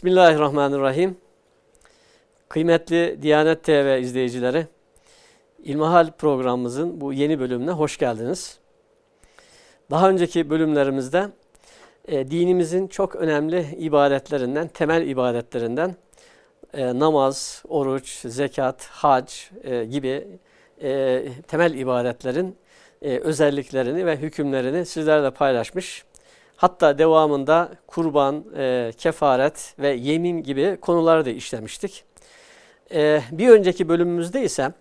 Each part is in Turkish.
Bismillahirrahmanirrahim. Kıymetli Diyanet TV izleyicileri, İlmihal programımızın bu yeni bölümüne hoş geldiniz. Daha önceki bölümlerimizde e, dinimizin çok önemli ibadetlerinden, temel ibadetlerinden e, namaz, oruç, zekat, hac e, gibi e, temel ibadetlerin e, özelliklerini ve hükümlerini sizlerle paylaşmış. Hatta devamında kurban, e, kefaret ve yemin gibi konuları da işlemiştik. E, bir önceki bölümümüzde ise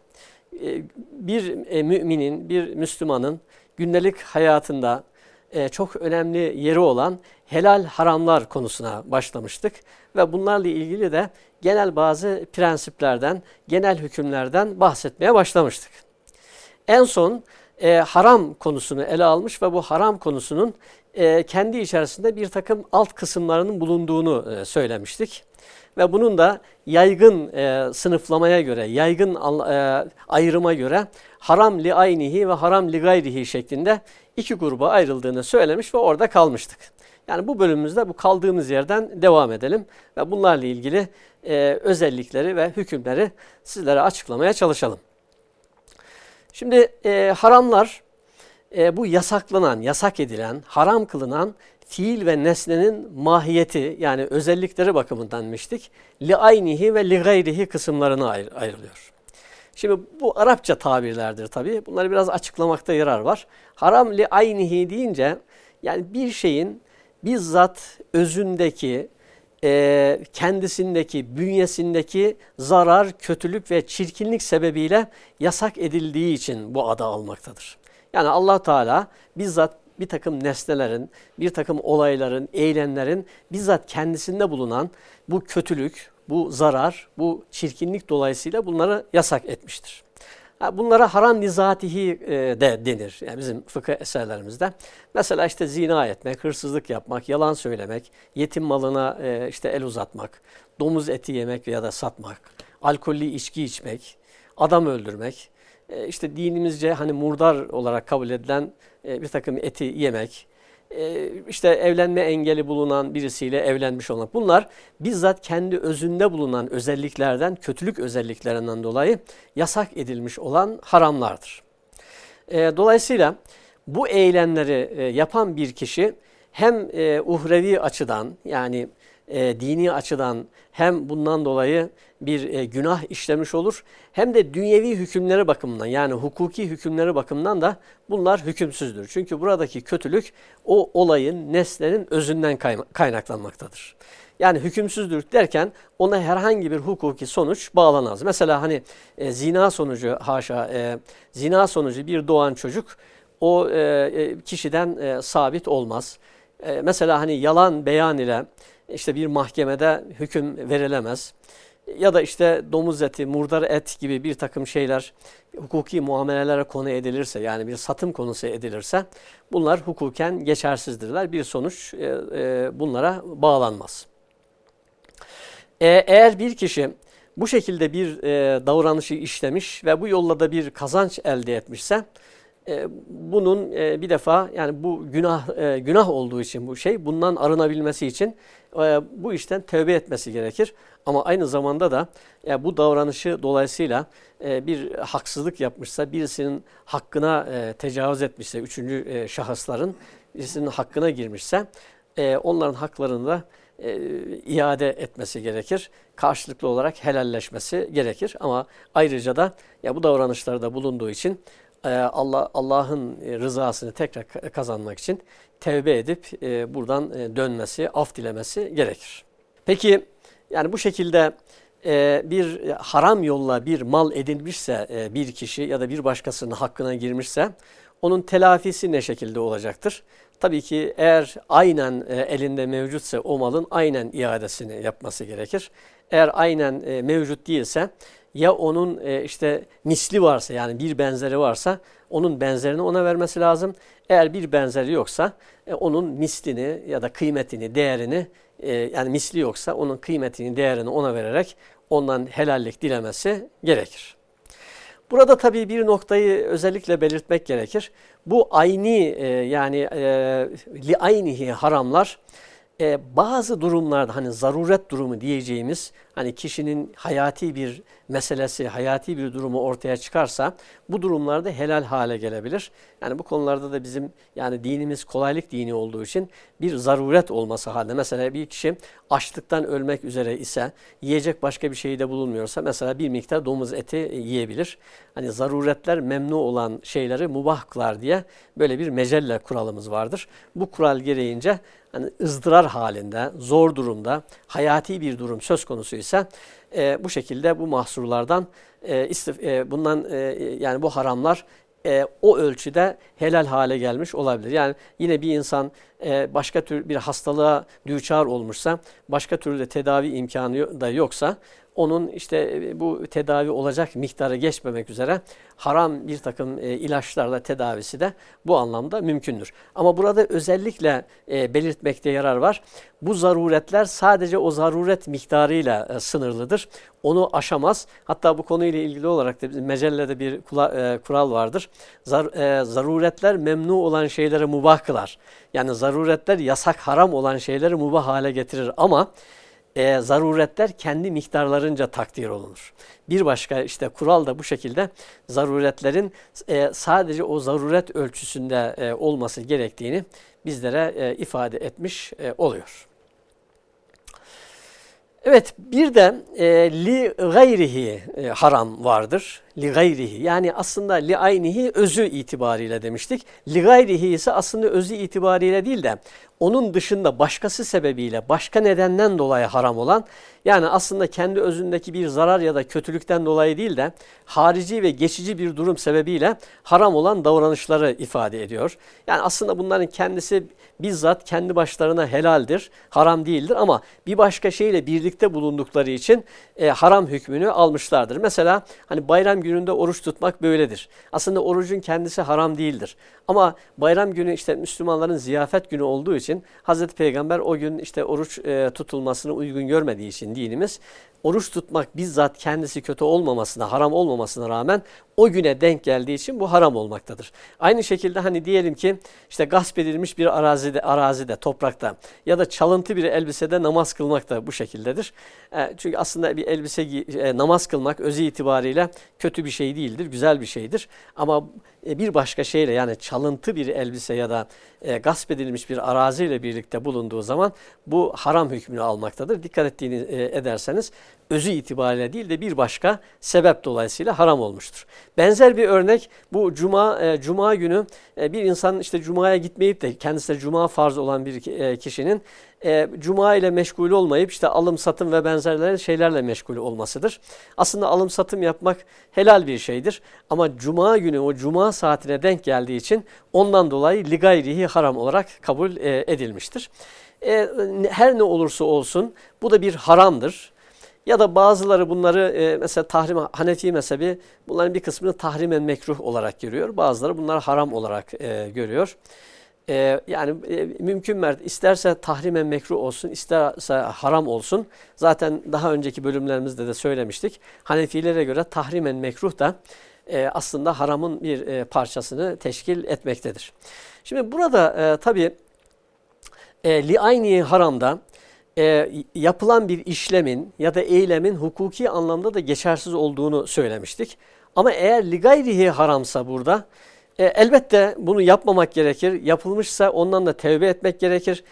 e, bir e, müminin, bir Müslümanın gündelik hayatında e, çok önemli yeri olan helal haramlar konusuna başlamıştık. Ve bunlarla ilgili de genel bazı prensiplerden, genel hükümlerden bahsetmeye başlamıştık. En son e, haram konusunu ele almış ve bu haram konusunun e, kendi içerisinde bir takım alt kısımlarının bulunduğunu e, söylemiştik. Ve bunun da yaygın e, sınıflamaya göre, yaygın e, ayrıma göre haram li aynihi ve haram li gayrihi şeklinde iki gruba ayrıldığını söylemiş ve orada kalmıştık. Yani bu bölümümüzde bu kaldığımız yerden devam edelim ve bunlarla ilgili e, özellikleri ve hükümleri sizlere açıklamaya çalışalım. Şimdi e, haramlar e, bu yasaklanan, yasak edilen, haram kılınan fiil ve nesnenin mahiyeti yani özellikleri bakımından demiştik. Li aynihi ve li gayrihi kısımlarına ayr ayrılıyor. Şimdi bu Arapça tabirlerdir tabi. Bunları biraz açıklamakta yarar var. Haram li aynihi deyince yani bir şeyin bizzat özündeki, e, kendisindeki, bünyesindeki zarar, kötülük ve çirkinlik sebebiyle yasak edildiği için bu adı almaktadır. Yani allah Teala bizzat bir takım nesnelerin, bir takım olayların, eylemlerin bizzat kendisinde bulunan bu kötülük, bu zarar, bu çirkinlik dolayısıyla bunları yasak etmiştir. Bunlara haram nizatihi e, de denir yani bizim fıkıh eserlerimizde. Mesela işte zina etmek, hırsızlık yapmak, yalan söylemek, yetim malına e, işte el uzatmak, domuz eti yemek ya da satmak, alkollü içki içmek, adam öldürmek, e, işte dinimizce hani murdar olarak kabul edilen bir takım eti yemek, işte evlenme engeli bulunan birisiyle evlenmiş olmak. Bunlar bizzat kendi özünde bulunan özelliklerden, kötülük özelliklerinden dolayı yasak edilmiş olan haramlardır. E, dolayısıyla bu eylemleri e, yapan bir kişi hem uhrevi açıdan yani dini açıdan hem bundan dolayı bir e, günah işlemiş olur hem de dünyevi hükümleri bakımından yani hukuki hükümleri bakımından da bunlar hükümsüzdür. Çünkü buradaki kötülük o olayın, nesnenin özünden kaynaklanmaktadır. Yani hükümsüzdür derken ona herhangi bir hukuki sonuç bağlanmaz. Mesela hani e, zina sonucu haşa e, zina sonucu bir doğan çocuk o e, e kişiden e, sabit olmaz. E, mesela hani yalan beyan ile işte bir mahkemede hüküm verilemez ya da işte domuz eti, murdar et gibi bir takım şeyler hukuki muamelelere konu edilirse yani bir satım konusu edilirse bunlar hukuken geçersizdirler. Bir sonuç e, e, bunlara bağlanmaz. E, eğer bir kişi bu şekilde bir e, davranışı işlemiş ve bu yolla da bir kazanç elde etmişse bunun e, bir defa yani bu günah e, günah olduğu için bu şey bundan arınabilmesi için e, bu işten tövbe etmesi gerekir. Ama aynı zamanda da e, bu davranışı dolayısıyla bir haksızlık yapmışsa, birisinin hakkına tecavüz etmişse, üçüncü şahısların birisinin hakkına girmişse onların haklarını da e, iade etmesi gerekir. Karşılıklı olarak helalleşmesi gerekir. Ama ayrıca da ya bu davranışlarda bulunduğu için Allah Allah'ın rızasını tekrar kazanmak için tevbe edip e, buradan e, dönmesi, af dilemesi gerekir. Peki yani bu şekilde e, bir haram yolla bir mal edinmişse e, bir kişi ya da bir başkasının hakkına girmişse onun telafisi ne şekilde olacaktır? Tabii ki eğer aynen e, elinde mevcutsa o malın aynen iadesini yapması gerekir. Eğer aynen e, mevcut değilse ya onun e, işte misli varsa yani bir benzeri varsa onun benzerini ona vermesi lazım. Eğer bir benzeri yoksa e, onun mislini ya da kıymetini, değerini e, yani misli yoksa onun kıymetini, değerini ona vererek ondan helallik dilemesi gerekir. Burada tabii bir noktayı özellikle belirtmek gerekir. Bu ayni e, yani e, li aynihi haramlar e, bazı durumlarda hani zaruret durumu diyeceğimiz hani kişinin hayati bir meselesi, hayati bir durumu ortaya çıkarsa bu durumlarda helal hale gelebilir. Yani bu konularda da bizim yani dinimiz kolaylık dini olduğu için bir zaruret olması halinde mesela bir kişi açlıktan ölmek üzere ise yiyecek başka bir şey de bulunmuyorsa mesela bir miktar domuz eti yiyebilir. Hani zaruretler memnu olan şeyleri mubah kılar diye böyle bir mecelle kuralımız vardır. Bu kural gereğince hani ızdırar halinde, zor durumda, hayati bir durum söz konusu ise e, bu şekilde bu mahsurlardan e, istif, e, bundan e, yani bu haramlar e, o ölçüde helal hale gelmiş olabilir. Yani yine bir insan e, başka tür bir hastalığa düçar olmuşsa, başka türlü de tedavi imkanı da yoksa onun işte e, bu tedavi olacak miktarı geçmemek üzere haram bir takım e, ilaçlarla tedavisi de bu anlamda mümkündür. Ama burada özellikle e, belirtmekte yarar var. Bu zaruretler sadece o zaruret miktarıyla sınırlıdır. Onu aşamaz. Hatta bu konuyla ilgili olarak da mecellede bir kural vardır. Zar, zaruretler memnu olan şeyleri mubah kılar. Yani zaruretler yasak haram olan şeyleri mubah hale getirir ama e, zaruretler kendi miktarlarınca takdir olunur. Bir başka işte kural da bu şekilde zaruretlerin e, sadece o zaruret ölçüsünde e, olması gerektiğini bizlere e, ifade etmiş e, oluyor. Evet bir de e, li gayrihi e, haram vardır. Li gayrihi yani aslında li aynihi özü itibariyle demiştik. Li gayrihi ise aslında özü itibariyle değil de onun dışında başkası sebebiyle başka nedenden dolayı haram olan yani aslında kendi özündeki bir zarar ya da kötülükten dolayı değil de harici ve geçici bir durum sebebiyle haram olan davranışları ifade ediyor. Yani aslında bunların kendisi bizzat kendi başlarına helaldir, haram değildir ama bir başka şeyle birlikte bulundukları için e, haram hükmünü almışlardır. Mesela hani bayram gününde oruç tutmak böyledir. Aslında orucun kendisi haram değildir. Ama bayram günü işte Müslümanların ziyafet günü olduğu için Hazreti Peygamber o gün işte oruç e, tutulmasını uygun görmediği için dinimiz oruç tutmak bizzat kendisi kötü olmamasına, haram olmamasına rağmen o güne denk geldiği için bu haram olmaktadır. Aynı şekilde hani diyelim ki işte gasp edilmiş bir arazide, arazide, toprakta ya da çalıntı bir elbisede namaz kılmak da bu şekildedir. E, çünkü aslında bir elbise e, namaz kılmak özü itibariyle kötü bir şey değildir, güzel bir şeydir. Ama bir başka şeyle yani çalıntı bir elbise ya da e, gasp edilmiş bir araziyle birlikte bulunduğu zaman bu haram hükmünü almaktadır. Dikkat ettiğini e, ederseniz özü itibariyle değil de bir başka sebep dolayısıyla haram olmuştur. Benzer bir örnek bu cuma e, cuma günü e, bir insan işte cumaya gitmeyip de kendisine cuma farz olan bir e, kişinin e, cuma ile meşgul olmayıp işte alım satım ve benzerleri şeylerle meşgul olmasıdır. Aslında alım satım yapmak helal bir şeydir ama cuma günü o cuma saatine denk geldiği için ondan dolayı ligayrihi haram olarak kabul e, edilmiştir. E, her ne olursa olsun bu da bir haramdır. Ya da bazıları bunları e, mesela tahrim Hanefi mezhebi bunların bir kısmını tahrimen mekruh olarak görüyor. Bazıları bunları haram olarak e, görüyor. E, yani e, mümkün mert isterse tahrimen mekruh olsun, isterse haram olsun. Zaten daha önceki bölümlerimizde de söylemiştik. Hanefilere göre tahrimen mekruh da e, aslında haramın bir e, parçasını teşkil etmektedir. Şimdi burada e, tabi e, li ayni haramda e, yapılan bir işlemin ya da eylemin hukuki anlamda da geçersiz olduğunu söylemiştik. Ama eğer ligayrihi haramsa burada e, elbette bunu yapmamak gerekir. Yapılmışsa ondan da tevbe etmek gerekir.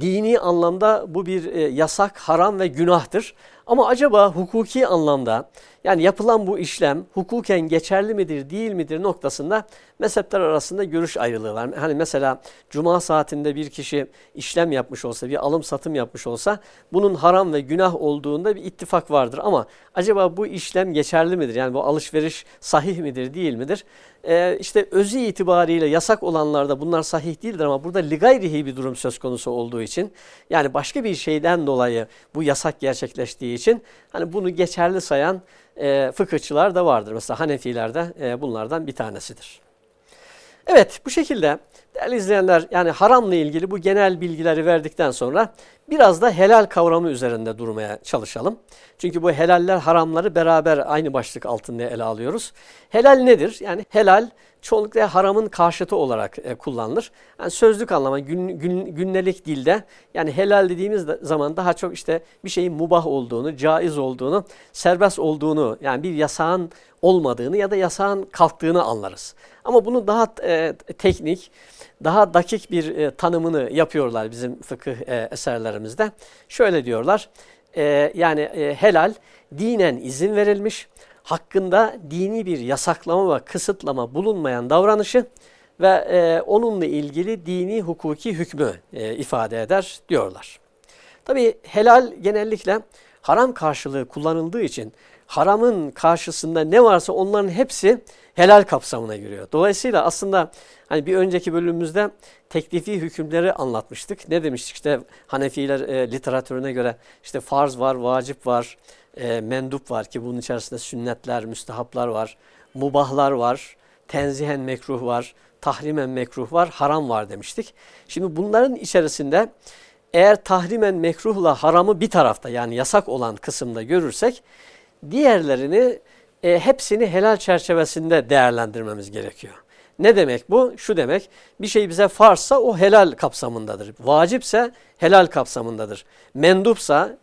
Dini anlamda bu bir e, yasak, haram ve günahtır. Ama acaba hukuki anlamda yani yapılan bu işlem hukuken geçerli midir değil midir noktasında mezhepler arasında görüş ayrılığı var. Hani mesela cuma saatinde bir kişi işlem yapmış olsa, bir alım satım yapmış olsa bunun haram ve günah olduğunda bir ittifak vardır. Ama acaba bu işlem geçerli midir? Yani bu alışveriş sahih midir değil midir? Ee, işte özü itibariyle yasak olanlarda bunlar sahih değildir ama burada ligayrihi bir durum söz konusu olduğu için yani başka bir şeyden dolayı bu yasak gerçekleştiği için hani bunu geçerli sayan e, fıkıhçılar da vardır. Mesela Hanefilerde e, bunlardan bir tanesidir. Evet bu şekilde değerli izleyenler yani haramla ilgili bu genel bilgileri verdikten sonra Biraz da helal kavramı üzerinde durmaya çalışalım. Çünkü bu helaller haramları beraber aynı başlık altında ele alıyoruz. Helal nedir? Yani helal çoğunlukla haramın karşıtı olarak e, kullanılır. Yani sözlük anlamı gün, gün, gündelik dilde yani helal dediğimiz zaman daha çok işte bir şeyin mubah olduğunu, caiz olduğunu, serbest olduğunu yani bir yasağın olmadığını ya da yasağın kalktığını anlarız. Ama bunu daha e, teknik, daha dakik bir e, tanımını yapıyorlar bizim fıkıh e, eserlerimizde. Şöyle diyorlar, e, yani e, helal dinen izin verilmiş, hakkında dini bir yasaklama ve kısıtlama bulunmayan davranışı ve e, onunla ilgili dini hukuki hükmü e, ifade eder diyorlar. Tabi helal genellikle haram karşılığı kullanıldığı için haramın karşısında ne varsa onların hepsi helal kapsamına giriyor. Dolayısıyla aslında hani bir önceki bölümümüzde teklifi hükümleri anlatmıştık. Ne demiştik işte Hanefiler e, literatürüne göre işte farz var, vacip var, e, mendup var ki bunun içerisinde sünnetler, müstehaplar var, mubahlar var, tenzihen mekruh var, tahrimen mekruh var, haram var demiştik. Şimdi bunların içerisinde eğer tahrimen mekruhla haramı bir tarafta yani yasak olan kısımda görürsek diğerlerini e, hepsini helal çerçevesinde değerlendirmemiz gerekiyor. Ne demek bu? Şu demek bir şey bize farsa o helal kapsamındadır. Vacipse helal kapsamındadır. Mendupsa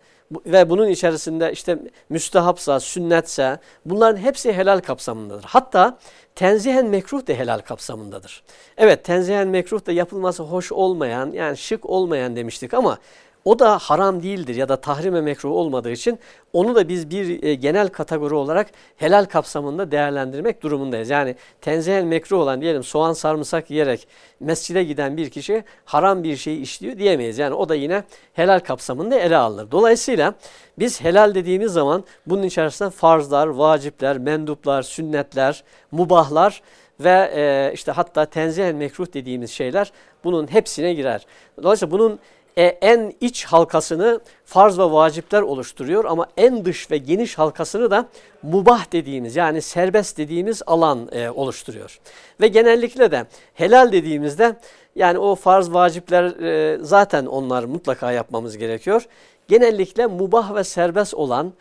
ve bunun içerisinde işte müstehapsa, sünnetse bunların hepsi helal kapsamındadır. Hatta tenzihen mekruh de helal kapsamındadır. Evet tenzihen mekruh da yapılması hoş olmayan yani şık olmayan demiştik ama o da haram değildir ya da tahrime mekruh olmadığı için onu da biz bir e, genel kategori olarak helal kapsamında değerlendirmek durumundayız. Yani tenzihen mekruh olan diyelim soğan sarımsak yiyerek mescide giden bir kişi haram bir şeyi işliyor diyemeyiz. Yani o da yine helal kapsamında ele alınır. Dolayısıyla biz helal dediğimiz zaman bunun içerisinde farzlar, vacipler, menduplar, sünnetler, mubahlar ve e, işte hatta tenzihen mekruh dediğimiz şeyler bunun hepsine girer. Dolayısıyla bunun e, en iç halkasını farz ve vacipler oluşturuyor ama en dış ve geniş halkasını da mubah dediğimiz yani serbest dediğimiz alan e, oluşturuyor. Ve genellikle de helal dediğimizde yani o farz vacipler e, zaten onlar mutlaka yapmamız gerekiyor. Genellikle mubah ve serbest olan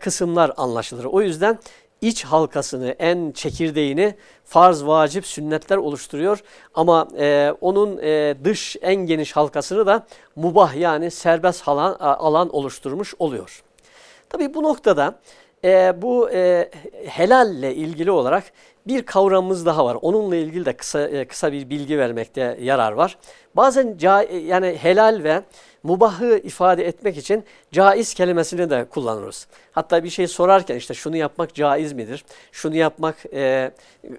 kısımlar anlaşılır. O yüzden iç halkasını, en çekirdeğini farz, vacip, sünnetler oluşturuyor. Ama e, onun e, dış en geniş halkasını da mubah yani serbest alan, alan oluşturmuş oluyor. Tabi bu noktada e, bu e, helalle ilgili olarak bir kavramımız daha var. Onunla ilgili de kısa e, kısa bir bilgi vermekte yarar var. Bazen yani helal ve mubahı ifade etmek için caiz kelimesini de kullanırız. Hatta bir şey sorarken işte şunu yapmak caiz midir? Şunu yapmak e,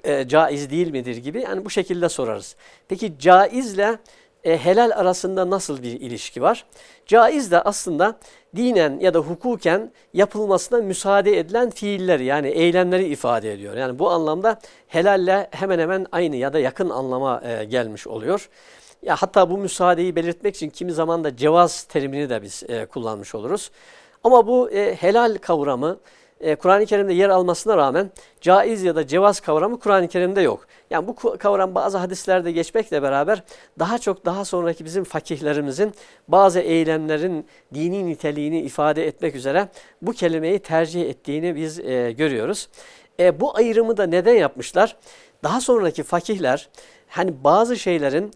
e, caiz değil midir gibi yani bu şekilde sorarız. Peki caizle e, helal arasında nasıl bir ilişki var? Caiz de aslında dinen ya da hukuken yapılmasına müsaade edilen fiiller yani eylemleri ifade ediyor. Yani bu anlamda helalle hemen hemen aynı ya da yakın anlama e, gelmiş oluyor. Ya hatta bu müsaadeyi belirtmek için kimi zaman da cevaz terimini de biz e, kullanmış oluruz. Ama bu e, helal kavramı e, Kur'an-ı Kerim'de yer almasına rağmen caiz ya da cevaz kavramı Kur'an-ı Kerim'de yok. Yani bu kavram bazı hadislerde geçmekle beraber daha çok daha sonraki bizim fakihlerimizin bazı eylemlerin dini niteliğini ifade etmek üzere bu kelimeyi tercih ettiğini biz e, görüyoruz. E, bu ayrımı da neden yapmışlar? Daha sonraki fakihler hani bazı şeylerin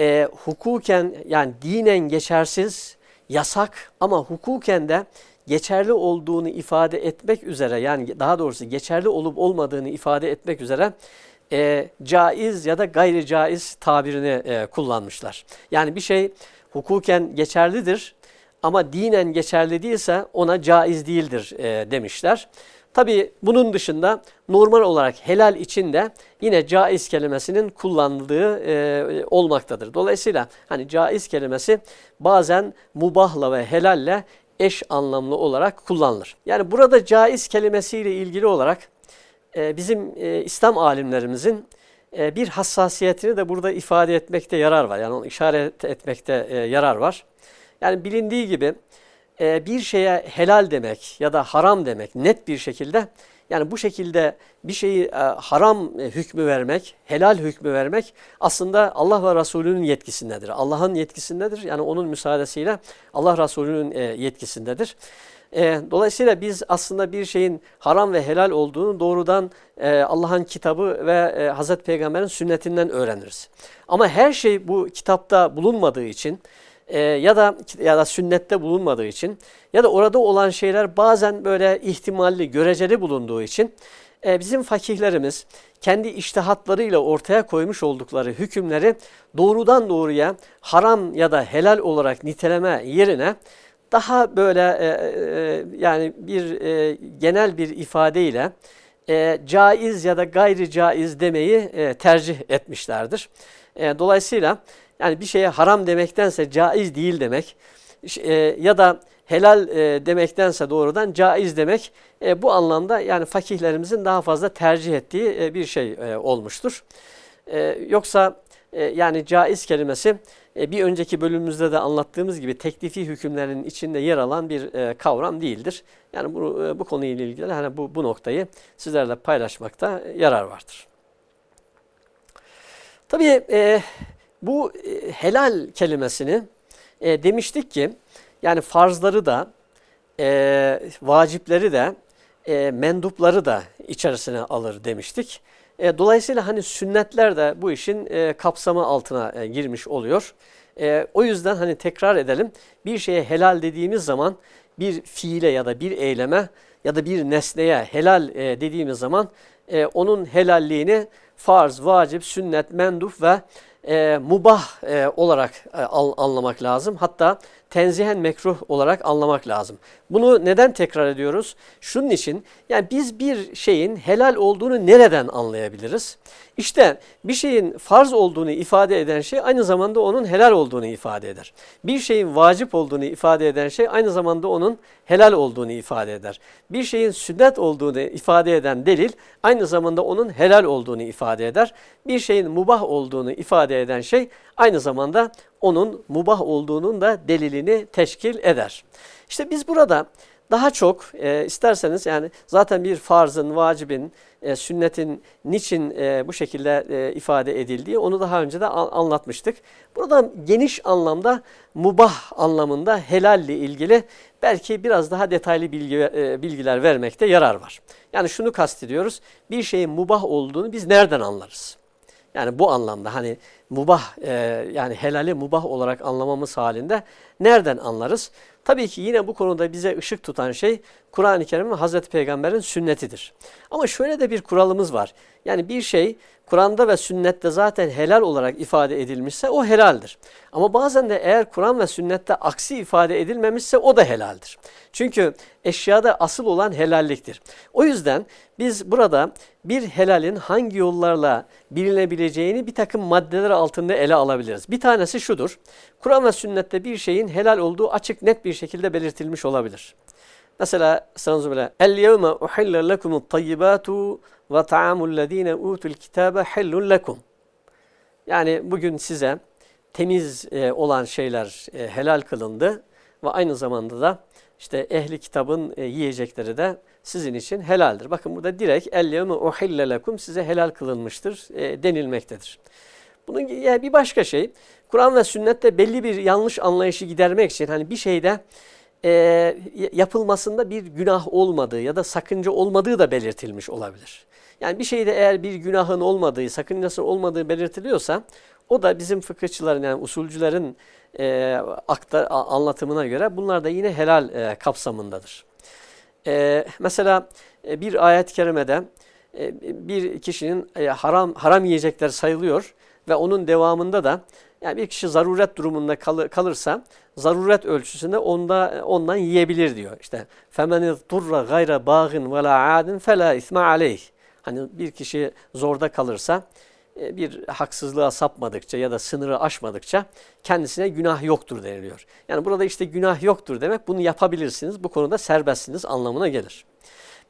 e, hukuken yani dinen geçersiz, yasak ama hukuken de geçerli olduğunu ifade etmek üzere yani daha doğrusu geçerli olup olmadığını ifade etmek üzere e, caiz ya da gayri caiz tabirini e, kullanmışlar. Yani bir şey hukuken geçerlidir ama dinen geçerli değilse ona caiz değildir e, demişler. Tabi bunun dışında normal olarak helal için de yine caiz kelimesinin kullanıldığı e, olmaktadır. Dolayısıyla hani caiz kelimesi bazen mubahla ve helalle eş anlamlı olarak kullanılır. Yani burada caiz kelimesiyle ilgili olarak e, bizim e, İslam alimlerimizin e, bir hassasiyetini de burada ifade etmekte yarar var. Yani onu işaret etmekte e, yarar var. Yani bilindiği gibi e, bir şeye helal demek ya da haram demek net bir şekilde yani bu şekilde bir şeyi e, haram e, hükmü vermek, helal hükmü vermek aslında Allah ve Resulünün yetkisindedir. Allah'ın yetkisindedir. Yani onun müsaadesiyle Allah Resulünün e, yetkisindedir. Dolayısıyla biz aslında bir şeyin haram ve helal olduğunu doğrudan Allah'ın kitabı ve e, Hazreti Peygamber'in sünnetinden öğreniriz. Ama her şey bu kitapta bulunmadığı için e, ya da ya da sünnette bulunmadığı için ya da orada olan şeyler bazen böyle ihtimalli, göreceli bulunduğu için e, bizim fakihlerimiz kendi iştihatlarıyla ortaya koymuş oldukları hükümleri doğrudan doğruya haram ya da helal olarak niteleme yerine daha böyle e, e, yani bir e, genel bir ifadeyle e, caiz ya da gayri caiz demeyi e, tercih etmişlerdir. E, dolayısıyla yani bir şeye haram demektense caiz değil demek e, ya da helal e, demektense doğrudan caiz demek e, bu anlamda yani fakihlerimizin daha fazla tercih ettiği e, bir şey e, olmuştur. E, yoksa e, yani caiz kelimesi e, bir önceki bölümümüzde de anlattığımız gibi teklifi hükümlerin içinde yer alan bir e, kavram değildir. Yani bu, e, bu konuyla ilgili hani bu, bu noktayı sizlerle paylaşmakta yarar vardır. Tabii e, bu e, helal kelimesini e, demiştik ki yani farzları da e, vacipleri de e, mendupları da içerisine alır demiştik. E, dolayısıyla hani sünnetler de bu işin e, kapsamı altına e, girmiş oluyor. E, o yüzden hani tekrar edelim bir şeye helal dediğimiz zaman bir fiile ya da bir eyleme ya da bir nesneye helal e, dediğimiz zaman e, onun helalliğini farz, vacip, sünnet, mendup ve e, mubah e, olarak e, anlamak lazım. Hatta tenzihen mekruh olarak anlamak lazım. Bunu neden tekrar ediyoruz? Şunun için yani biz bir şeyin helal olduğunu nereden anlayabiliriz? İşte bir şeyin farz olduğunu ifade eden şey aynı zamanda onun helal olduğunu ifade eder. Bir şeyin vacip olduğunu ifade eden şey aynı zamanda onun helal olduğunu ifade eder. Bir şeyin sünnet olduğunu ifade eden delil aynı zamanda onun helal olduğunu ifade eder. Bir şeyin mubah olduğunu ifade eden şey aynı zamanda onun mubah olduğunun da delilini teşkil eder. İşte biz burada daha çok e, isterseniz yani zaten bir farzın, vacibin, e, sünnetin niçin e, bu şekilde e, ifade edildiği onu daha önce de anlatmıştık. Burada geniş anlamda mubah anlamında helalle ilgili belki biraz daha detaylı bilgi, e, bilgiler vermekte yarar var. Yani şunu kastediyoruz bir şeyin mubah olduğunu biz nereden anlarız? Yani bu anlamda hani mubah e, yani helali mubah olarak anlamamız halinde nereden anlarız? Tabii ki yine bu konuda bize ışık tutan şey Kur'an-ı Kerim ve Hazreti Peygamber'in sünnetidir. Ama şöyle de bir kuralımız var. Yani bir şey Kur'an'da ve sünnette zaten helal olarak ifade edilmişse o helaldir. Ama bazen de eğer Kur'an ve sünnette aksi ifade edilmemişse o da helaldir. Çünkü eşyada asıl olan helalliktir. O yüzden biz burada bir helalin hangi yollarla bilinebileceğini bir takım maddeler altında ele alabiliriz. Bir tanesi şudur. Kur'an ve sünnette bir şeyin helal olduğu açık net bir şekilde belirtilmiş olabilir. Mesela Estağfirullah. El yevme uhille lekumut tayyibatu ve ta'amul lezine utul kitabe hillun lekum. Yani bugün size temiz e, olan şeyler e, helal kılındı ve aynı zamanda da işte ehli kitabın e, yiyecekleri de sizin için helaldir. Bakın burada direkt el yevme uhille lekum size helal kılınmıştır denilmektedir. Bunun bir başka şey Kur'an ve sünnette belli bir yanlış anlayışı gidermek için hani bir şeyde e, yapılmasında bir günah olmadığı ya da sakınca olmadığı da belirtilmiş olabilir. Yani bir şeyde eğer bir günahın olmadığı, sakıncası olmadığı belirtiliyorsa o da bizim fıkıhçıların yani usulcülerin e, aktar, anlatımına göre bunlar da yine helal e, kapsamındadır. E, mesela e, bir ayet-i kerimede e, bir kişinin e, haram haram yiyecekler sayılıyor ve onun devamında da yani bir kişi zaruret durumunda kal kalırsa zaruret ölçüsünde onda ondan yiyebilir diyor. İşte femeniz durra gayra bağın ve la adin fela isma aleyh. Hani bir kişi zorda kalırsa e, bir haksızlığa sapmadıkça ya da sınırı aşmadıkça kendisine günah yoktur deniliyor. Yani burada işte günah yoktur demek bunu yapabilirsiniz, bu konuda serbestsiniz anlamına gelir.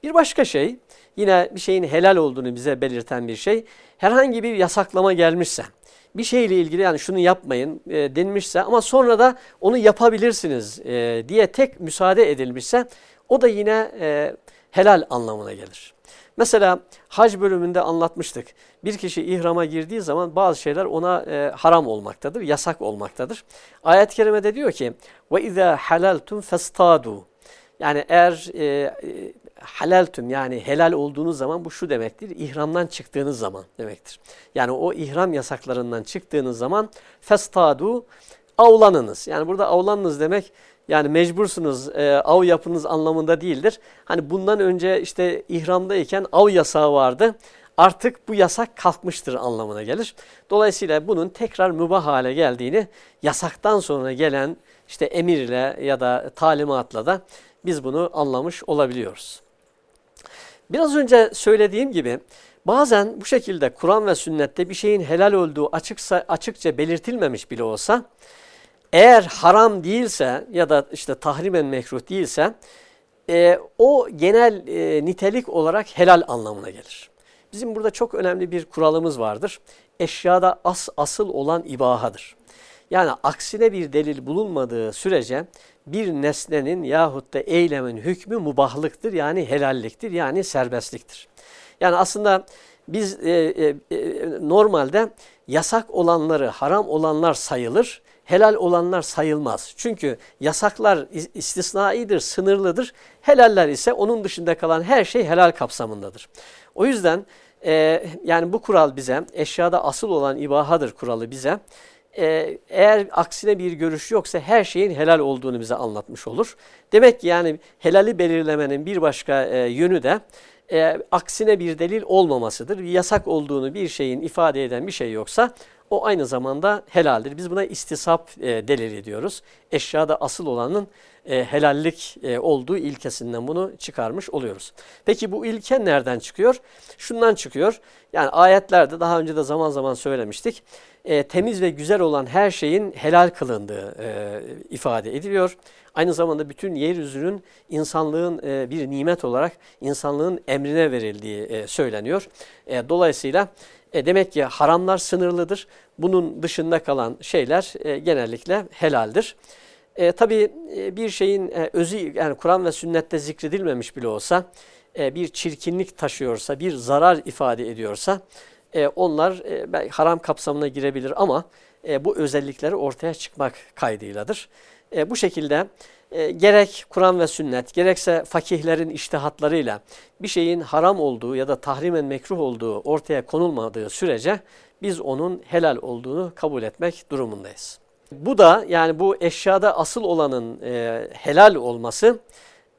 Bir başka şey, yine bir şeyin helal olduğunu bize belirten bir şey, herhangi bir yasaklama gelmişse, bir şeyle ilgili yani şunu yapmayın e, denmişse ama sonra da onu yapabilirsiniz e, diye tek müsaade edilmişse o da yine e, helal anlamına gelir. Mesela hac bölümünde anlatmıştık. Bir kişi ihrama girdiği zaman bazı şeyler ona e, haram olmaktadır, yasak olmaktadır. Ayet-i kerimede diyor ki ve izâ halaltum festadu. Yani eğer e, e, halaltum yani helal olduğunuz zaman bu şu demektir. İhramdan çıktığınız zaman demektir. Yani o ihram yasaklarından çıktığınız zaman festadu avlanınız. Yani burada avlanınız demek yani mecbursunuz e, av yapınız anlamında değildir. Hani bundan önce işte ihramdayken av yasağı vardı. Artık bu yasak kalkmıştır anlamına gelir. Dolayısıyla bunun tekrar mübah hale geldiğini yasaktan sonra gelen işte emirle ya da talimatla da biz bunu anlamış olabiliyoruz. Biraz önce söylediğim gibi bazen bu şekilde Kur'an ve sünnette bir şeyin helal olduğu açıksa, açıkça belirtilmemiş bile olsa eğer haram değilse ya da işte tahrimen mekruh değilse e, o genel e, nitelik olarak helal anlamına gelir. Bizim burada çok önemli bir kuralımız vardır. Eşyada as, asıl olan ibahadır. Yani aksine bir delil bulunmadığı sürece bir nesnenin yahut da eylemin hükmü mubahlıktır yani helalliktir yani serbestliktir. Yani aslında biz e, e, e, normalde yasak olanları haram olanlar sayılır, helal olanlar sayılmaz. Çünkü yasaklar istisnaidir, sınırlıdır. Helaller ise onun dışında kalan her şey helal kapsamındadır. O yüzden e, yani bu kural bize eşyada asıl olan ibahadır kuralı bize e, eğer aksine bir görüş yoksa her şeyin helal olduğunu bize anlatmış olur. Demek ki yani helali belirlemenin bir başka e, yönü de e, aksine bir delil olmamasıdır. Yasak olduğunu bir şeyin ifade eden bir şey yoksa o aynı zamanda helaldir. Biz buna istisap e, delili diyoruz. Eşyada asıl olanın e, helallik e, olduğu ilkesinden bunu çıkarmış oluyoruz. Peki bu ilke nereden çıkıyor? Şundan çıkıyor. Yani ayetlerde daha önce de zaman zaman söylemiştik. E, temiz ve güzel olan her şeyin helal kılındığı e, ifade ediliyor. Aynı zamanda bütün yeryüzünün insanlığın e, bir nimet olarak insanlığın emrine verildiği e, söyleniyor. E, dolayısıyla e, demek ki haramlar sınırlıdır. Bunun dışında kalan şeyler e, genellikle helaldir. E, tabii e, bir şeyin e, özü yani Kur'an ve sünnette zikredilmemiş bile olsa e, bir çirkinlik taşıyorsa, bir zarar ifade ediyorsa e, onlar e, haram kapsamına girebilir ama e, bu özellikleri ortaya çıkmak kaydıyladır. E, bu şekilde e, gerek Kur'an ve sünnet gerekse fakihlerin iştihatlarıyla bir şeyin haram olduğu ya da tahrimen mekruh olduğu ortaya konulmadığı sürece biz onun helal olduğunu kabul etmek durumundayız. Bu da yani bu eşyada asıl olanın e, helal olması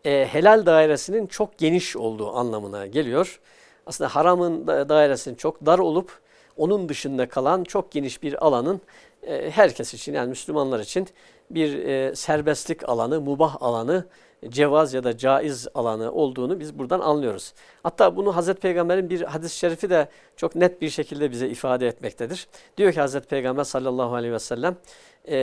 e, helal dairesinin çok geniş olduğu anlamına geliyor. Aslında haramın dairesinin çok dar olup onun dışında kalan çok geniş bir alanın e, herkes için yani Müslümanlar için bir e, serbestlik alanı, mubah alanı, cevaz ya da caiz alanı olduğunu biz buradan anlıyoruz. Hatta bunu Hazreti Peygamber'in bir hadis-i şerifi de çok net bir şekilde bize ifade etmektedir. Diyor ki Hazreti Peygamber sallallahu aleyhi ve sellem e,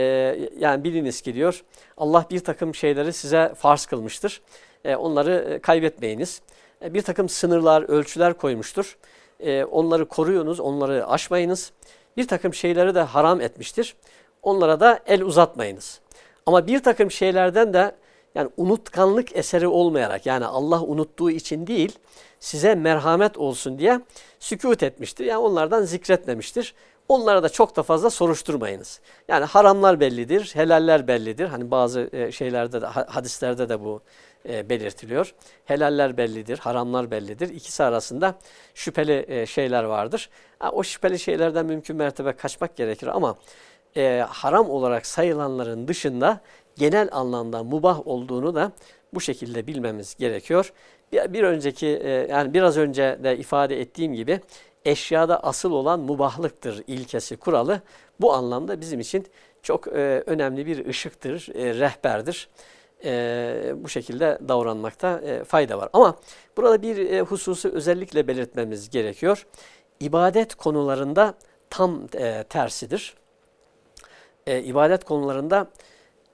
yani biliniz ki diyor Allah bir takım şeyleri size farz kılmıştır. Onları kaybetmeyiniz. E, bir takım sınırlar, ölçüler koymuştur. E, onları koruyunuz, onları aşmayınız. Bir takım şeyleri de haram etmiştir. Onlara da el uzatmayınız. Ama bir takım şeylerden de yani unutkanlık eseri olmayarak yani Allah unuttuğu için değil size merhamet olsun diye sükut etmiştir. Yani onlardan zikretmemiştir. Onlara da çok da fazla soruşturmayınız. Yani haramlar bellidir, helaller bellidir. Hani bazı e, şeylerde de hadislerde de bu e, belirtiliyor. Helaller bellidir, haramlar bellidir. İkisi arasında şüpheli e, şeyler vardır. O şüpheli şeylerden mümkün mertebe kaçmak gerekir ama e, haram olarak sayılanların dışında genel anlamda mubah olduğunu da bu şekilde bilmemiz gerekiyor. Bir, önceki yani biraz önce de ifade ettiğim gibi eşyada asıl olan mubahlıktır ilkesi kuralı. Bu anlamda bizim için çok önemli bir ışıktır, rehberdir. E, bu şekilde davranmakta e, fayda var. Ama burada bir e, hususu özellikle belirtmemiz gerekiyor. İbadet konularında tam e, tersidir e, ibadet konularında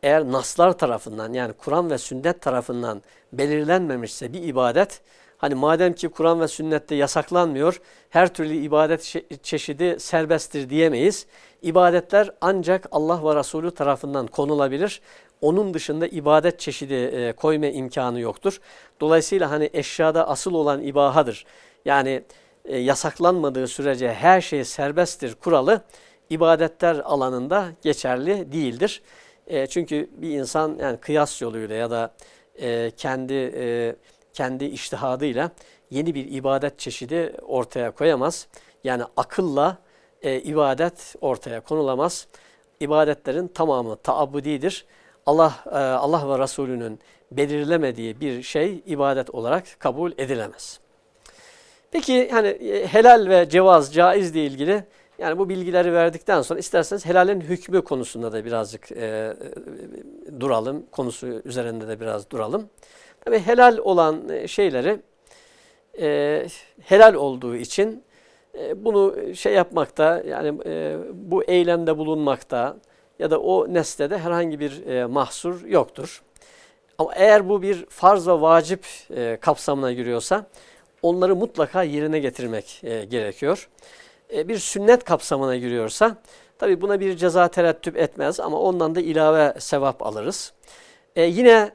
eğer naslar tarafından yani Kur'an ve sünnet tarafından belirlenmemişse bir ibadet Hani madem ki Kur'an ve sünnette yasaklanmıyor, her türlü ibadet çeşidi serbesttir diyemeyiz. İbadetler ancak Allah ve Resulü tarafından konulabilir. Onun dışında ibadet çeşidi e, koyma imkanı yoktur. Dolayısıyla hani eşyada asıl olan ibahadır. Yani e, yasaklanmadığı sürece her şey serbesttir kuralı ibadetler alanında geçerli değildir. E, çünkü bir insan yani kıyas yoluyla ya da e, kendi e, kendi iştihadıyla yeni bir ibadet çeşidi ortaya koyamaz. Yani akılla e, ibadet ortaya konulamaz. İbadetlerin tamamı taabudidir. Allah e, Allah ve Resulünün belirlemediği bir şey ibadet olarak kabul edilemez. Peki hani helal ve cevaz, caiz ile ilgili yani bu bilgileri verdikten sonra isterseniz helalin hükmü konusunda da birazcık e, e, duralım. Konusu üzerinde de biraz duralım. Tabi helal olan şeyleri e, helal olduğu için e, bunu şey yapmakta yani e, bu eylemde bulunmakta ya da o nesnede herhangi bir e, mahsur yoktur. Ama eğer bu bir farz ve vacip e, kapsamına giriyorsa onları mutlaka yerine getirmek e, gerekiyor. E, bir sünnet kapsamına giriyorsa tabi buna bir ceza terettüp etmez ama ondan da ilave sevap alırız. E, yine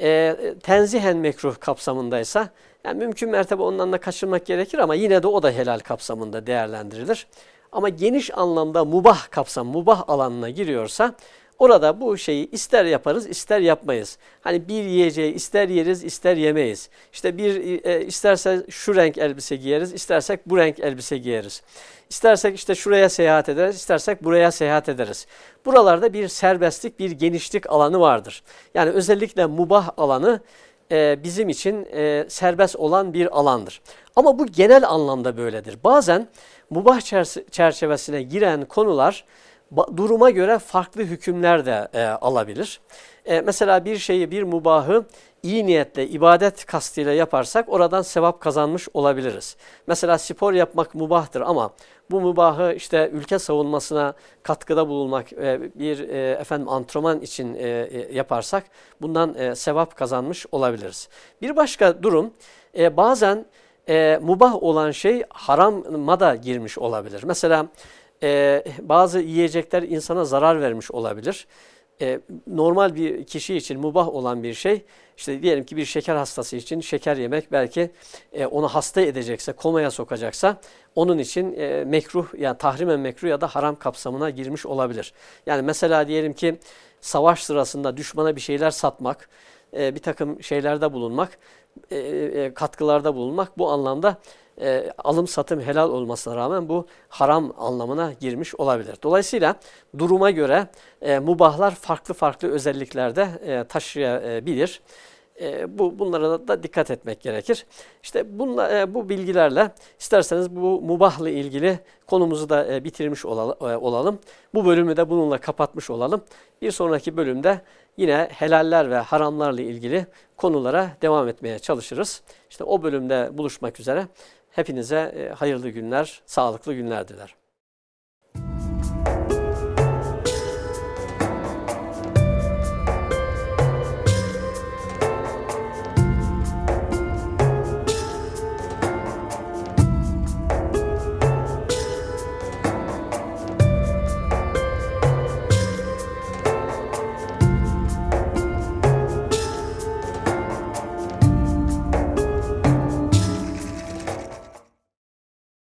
e, tenzihen mekruh kapsamındaysa yani mümkün mertebe ondan da kaçınmak gerekir ama yine de o da helal kapsamında değerlendirilir. Ama geniş anlamda mubah kapsam, mubah alanına giriyorsa Orada bu şeyi ister yaparız ister yapmayız. Hani bir yiyeceği ister yeriz ister yemeyiz. İşte bir e, isterse şu renk elbise giyeriz istersek bu renk elbise giyeriz. İstersek işte şuraya seyahat ederiz istersek buraya seyahat ederiz. Buralarda bir serbestlik bir genişlik alanı vardır. Yani özellikle mubah alanı e, bizim için e, serbest olan bir alandır. Ama bu genel anlamda böyledir. Bazen mubah çerçevesine giren konular duruma göre farklı hükümler de e, alabilir. E, mesela bir şeyi, bir mubahı iyi niyetle, ibadet kastıyla yaparsak oradan sevap kazanmış olabiliriz. Mesela spor yapmak mubahtır ama bu mubahı işte ülke savunmasına katkıda bulunmak, e, bir e, efendim antrenman için e, yaparsak bundan sevap kazanmış olabiliriz. Bir başka durum bazen e, mubah olan şey harama da girmiş olabilir. Mesela e, bazı yiyecekler insana zarar vermiş olabilir. E, normal bir kişi için mubah olan bir şey, işte diyelim ki bir şeker hastası için şeker yemek belki e, onu hasta edecekse, komaya sokacaksa onun için e, mekruh yani tahrimen mekruh ya da haram kapsamına girmiş olabilir. Yani mesela diyelim ki savaş sırasında düşmana bir şeyler satmak, e, bir takım şeylerde bulunmak, e, e, katkılarda bulunmak bu anlamda e, alım satım helal olmasına rağmen bu haram anlamına girmiş olabilir. Dolayısıyla duruma göre e, mubahlar farklı farklı özelliklerde e, taşıyabilir. E, bu bunlara da dikkat etmek gerekir. İşte bunla, e, bu bilgilerle isterseniz bu mubahla ilgili konumuzu da e, bitirmiş e, olalım. Bu bölümü de bununla kapatmış olalım. Bir sonraki bölümde yine helaller ve haramlarla ilgili konulara devam etmeye çalışırız. İşte o bölümde buluşmak üzere. Hepinize e, hayırlı günler, sağlıklı günler diler.